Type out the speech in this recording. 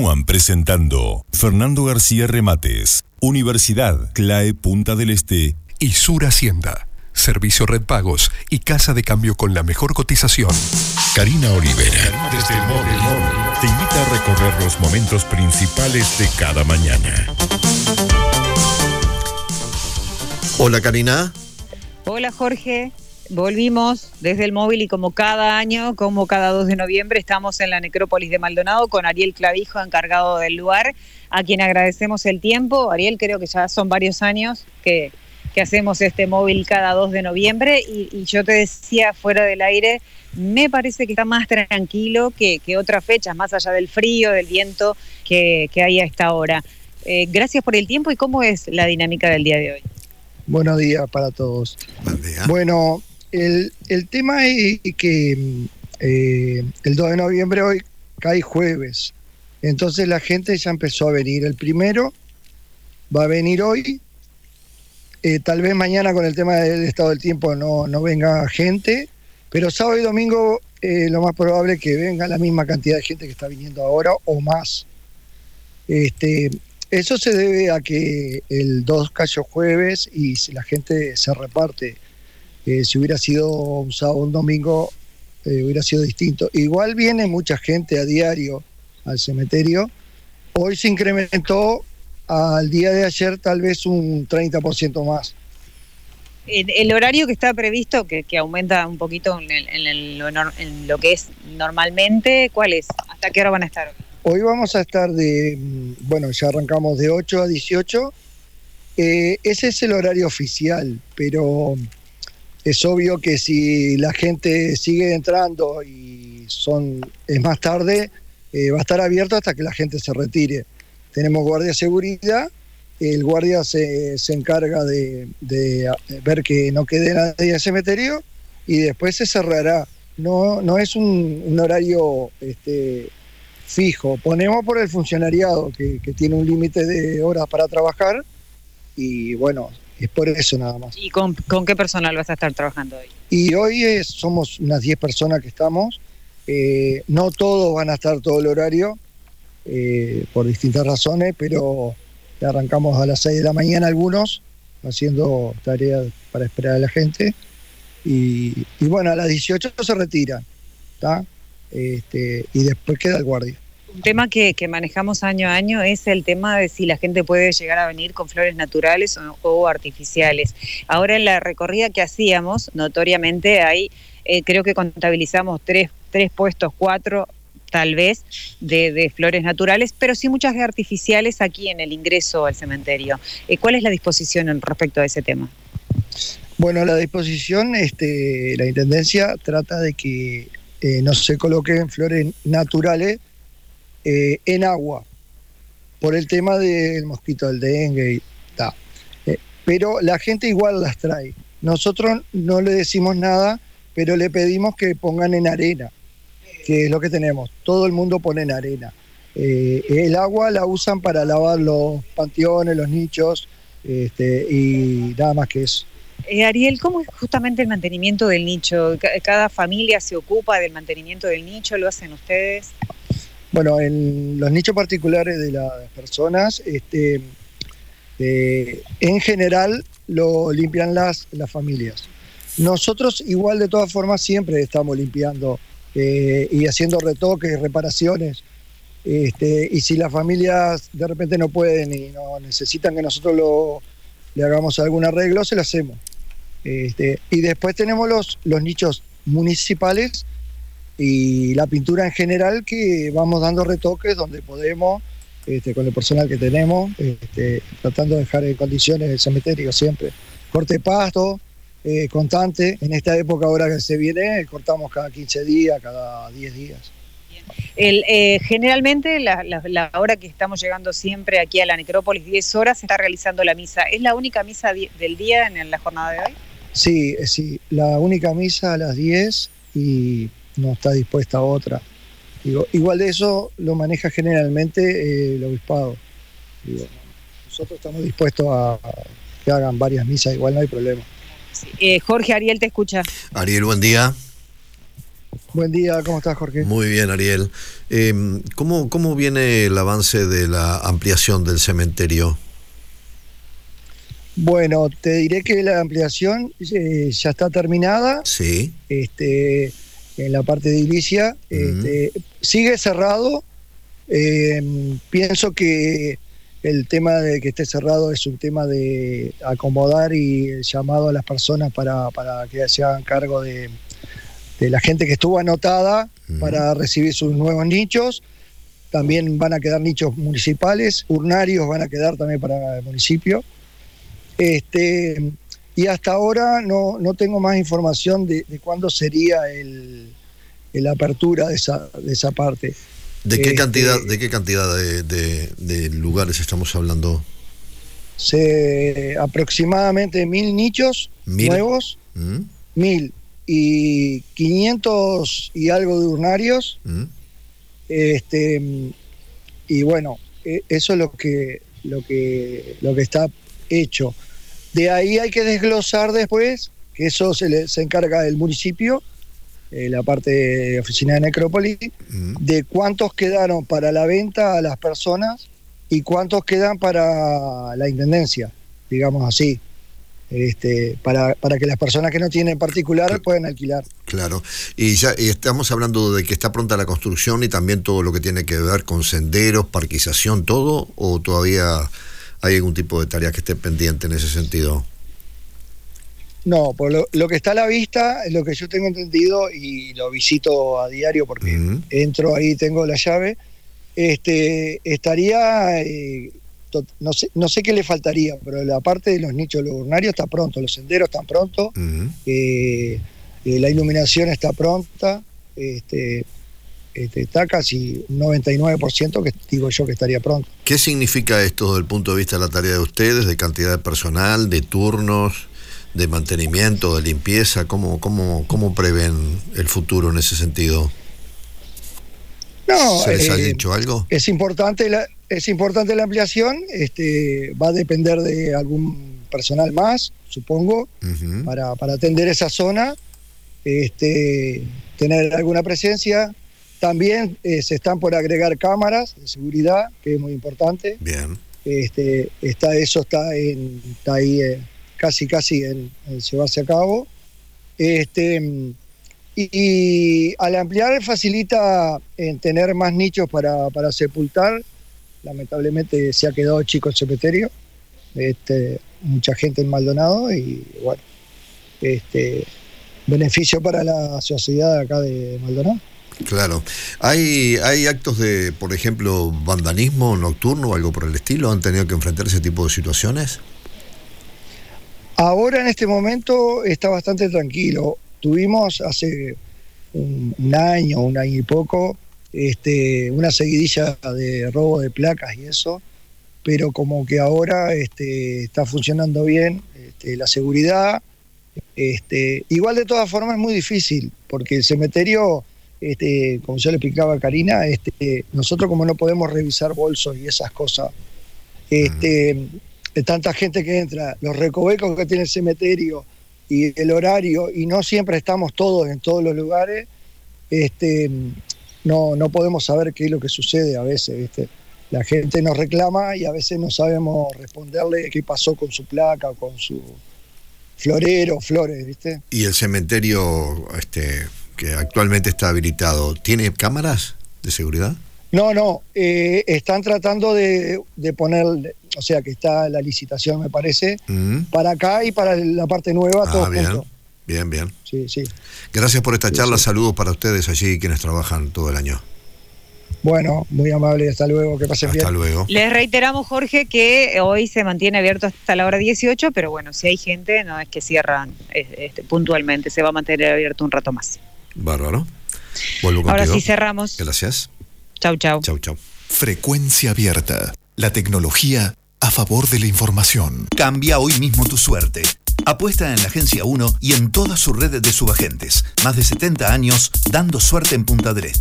Juan presentando Fernando García Remates, Universidad CLAE Punta del Este y Sur Hacienda. Servicio Red Pagos y Casa de Cambio con la mejor cotización. Karina Olivera, desde el móvil, te invita a recorrer los momentos principales de cada mañana. Hola Karina. Hola Jorge. Volvimos desde el móvil y como cada año, como cada 2 de noviembre, estamos en la necrópolis de Maldonado con Ariel Clavijo, encargado del lugar, a quien agradecemos el tiempo. Ariel, creo que ya son varios años que, que hacemos este móvil cada 2 de noviembre y, yo te decía fuera del aire, me parece que está más tranquilo que, que otras fechas, más allá del frío, del viento que, que hay a esta hora. Eh, gracias por el tiempo y cómo es la dinámica del día de hoy. Buenos días para todos. Bueno, el, tema es que eh, el 2 de noviembre hoy cae jueves. Entonces la gente ya empezó a venir. El primero va a venir hoy. Eh, tal vez mañana con el tema del estado del tiempo no, no venga gente, pero sábado y domingo eh, lo más probable es que venga la misma cantidad de gente que está viniendo ahora o más. Este, eso se debe a que el 2 cayó jueves y la gente se reparte si hubiera sido un sábado un domingo, eh, hubiera sido distinto. Igual viene mucha gente a diario al cementerio. Hoy se incrementó al día de ayer tal vez un 30% más. El, horario que está previsto, que, aumenta un poquito en, lo que es normalmente, ¿cuál es? ¿Hasta qué hora van a estar? Hoy vamos a estar de, bueno, ya arrancamos de 8 a 18. Eh, ese es el horario oficial, pero es obvio que si la gente sigue entrando y son es más tarde, eh, va a estar abierto hasta que la gente se retire. Tenemos guardia de seguridad, el guardia se, encarga de, ver que no quede nadie en el cementerio y después se cerrará. No, no es un, horario este, fijo. Ponemos por el funcionariado que, que tiene un límite de horas para trabajar y bueno, es por eso nada más. ¿Y con, qué personal vas a estar trabajando hoy? Y hoy somos unas 10 personas que estamos. Eh, no todos van a estar todo el horario, eh, por distintas razones, pero arrancamos a las 6 de la mañana algunos, haciendo tareas para esperar a la gente. Y, bueno, a las 18 se retiran, Este, y después queda el guardia. Un tema que, manejamos año a año es el tema de si la gente puede llegar a venir con flores naturales o, artificiales. Ahora en la recorrida que hacíamos, notoriamente hay, eh, creo que contabilizamos tres, tres puestos, cuatro tal vez, de, flores naturales, pero sí muchas de artificiales aquí en el ingreso al cementerio. Eh, ¿Cuál es la disposición respecto a ese tema? Bueno, la disposición, este, la Intendencia trata de que eh, no se coloquen flores naturales eh, en agua por el tema del mosquito del dengue y tal. Eh, pero la gente igual las trae. Nosotros no le decimos nada, pero le pedimos que pongan en arena, que es lo que tenemos. Todo el mundo pone en arena. Eh, el agua la usan para lavar los panteones, los nichos este, y nada más que eso. Ariel, ¿cómo es justamente el mantenimiento del nicho? ¿Cada familia se ocupa del mantenimiento del nicho? ¿Lo hacen ustedes? Bueno, en los nichos particulares de las personas, este, eh, en general lo limpian las, las familias. Nosotros igual de todas formas siempre estamos limpiando eh, y haciendo retoques, reparaciones. Este, y si las familias de repente no pueden y no necesitan que nosotros lo, le hagamos algún arreglo, se lo hacemos. Este, y después tenemos los, los nichos municipales y la pintura en general que vamos dando retoques donde podemos, este, con el personal que tenemos, este, tratando de dejar en condiciones el cementerio siempre. Corte pasto, eh, constante, en esta época ahora que se viene, cortamos cada 15 días, cada 10 días. El, eh, generalmente la, la, hora que estamos llegando siempre aquí a la necrópolis, 10 horas, se está realizando la misa. ¿Es la única misa del día en la jornada de hoy? Sí, sí, la única misa a las 10 y no está dispuesta a otra. Digo, igual de eso lo maneja generalmente eh, el obispado. nosotros estamos dispuestos a, que hagan varias misas, igual no hay problema. Eh, Jorge Ariel te escucha. Ariel, buen día. Buen día, ¿cómo estás, Jorge? Muy bien, Ariel. Eh, ¿cómo, ¿Cómo viene el avance de la ampliación del cementerio? Bueno, te diré que la ampliación eh, ya está terminada. Sí. Este, en la parte de Ilicia. Este, sigue cerrado. Eh, pienso que el tema de que esté cerrado es un tema de acomodar y el llamado a las personas para, para que se hagan cargo de, de la gente que estuvo anotada para recibir sus nuevos nichos. También van a quedar nichos municipales, urnarios van a quedar también para el municipio. Este, y hasta ahora no, no tengo más información de, cuándo sería el, la apertura de esa, de esa parte. ¿De qué este, cantidad, de, qué cantidad de, lugares estamos hablando? Se, aproximadamente mil nichos nuevos, ¿Mm? mil y 500 y algo de urnarios. ¿Mm? Este, y bueno, e, eso es lo que, lo que, lo que está hecho. De ahí hay que desglosar después, que eso se, le, se encarga del municipio, eh, la parte de oficina de necrópolis, de cuántos quedaron para la venta a las personas y cuántos quedan para la intendencia, digamos así. Este, para, para que las personas que no tienen particular puedan alquilar. Claro, y ya estamos hablando de que está pronta la construcción y también todo lo que tiene que ver con senderos, parquización, todo, o todavía hay algún tipo de tarea que esté pendiente en ese sentido? No, por lo, que está a la vista, lo que yo tengo entendido y lo visito a diario porque entro ahí, tengo la llave, este, estaría, eh, no, sé, no sé qué le faltaría, pero la parte de los nichos urnarios está pronto, los senderos están pronto, eh, eh, la iluminación está pronta, este, este, está casi un 99% que digo yo que estaría pronto. ¿Qué significa esto desde el punto de vista de la tarea de ustedes, de cantidad de personal, de turnos, de mantenimiento, de limpieza? ¿Cómo, cómo, cómo prevén el futuro en ese sentido? No, ¿Se les ha eh, dicho algo? Es importante la, es importante la ampliación, este, va a depender de algún personal más, supongo, para, para atender esa zona, este, tener alguna presencia, también eh, se están por agregar cámaras de seguridad, que es muy importante. Bien. Este, está, eso está, en, está ahí eh, casi, casi en, llevarse a cabo. Este, y, al ampliar facilita en tener más nichos para, para sepultar. Lamentablemente se ha quedado chico el cementerio. Este, mucha gente en Maldonado y bueno, este, beneficio para la sociedad acá de Maldonado. Claro. ¿Hay, ¿Hay actos de, por ejemplo, vandalismo nocturno o algo por el estilo? ¿Han tenido que enfrentar ese tipo de situaciones? Ahora en este momento está bastante tranquilo. Tuvimos hace un, año, un año y poco, este, una seguidilla de robo de placas y eso, pero como que ahora este, está funcionando bien este, la seguridad. Este, igual de todas formas es muy difícil, porque el cementerio este, como yo le explicaba Karina, este, nosotros como no podemos revisar bolsos y esas cosas, este, tanta gente que entra, los recovecos que tiene el cementerio y el horario, y no siempre estamos todos en todos los lugares, este, no, no podemos saber qué es lo que sucede a veces. La gente nos reclama y a veces no sabemos responderle qué pasó con su placa o con su florero, flores, ¿viste? ¿Y el cementerio este, que actualmente está habilitado, ¿tiene cámaras de seguridad? No, no, eh, están tratando de, poner, o sea que está la licitación me parece, mm. para acá y para la parte nueva, ah, todo bien. Bien, bien. Sí, sí. Gracias por esta charla, saludos para ustedes allí quienes trabajan todo el año. Bueno, muy amable, hasta luego, que pasen bien. Hasta luego. Les reiteramos, Jorge, que hoy se mantiene abierto hasta la hora 18, pero bueno, si hay gente, no es que cierran este, puntualmente, se va a mantener abierto un rato más. Bárbaro. Vuelvo Ahora sí cerramos. Gracias. Chau, chau. Chau, chau. Frecuencia abierta. La tecnología a favor de la información. Cambia hoy mismo tu suerte. Apuesta en la Agencia 1 y en toda su red de subagentes. Más de 70 años dando suerte en Punta del Este.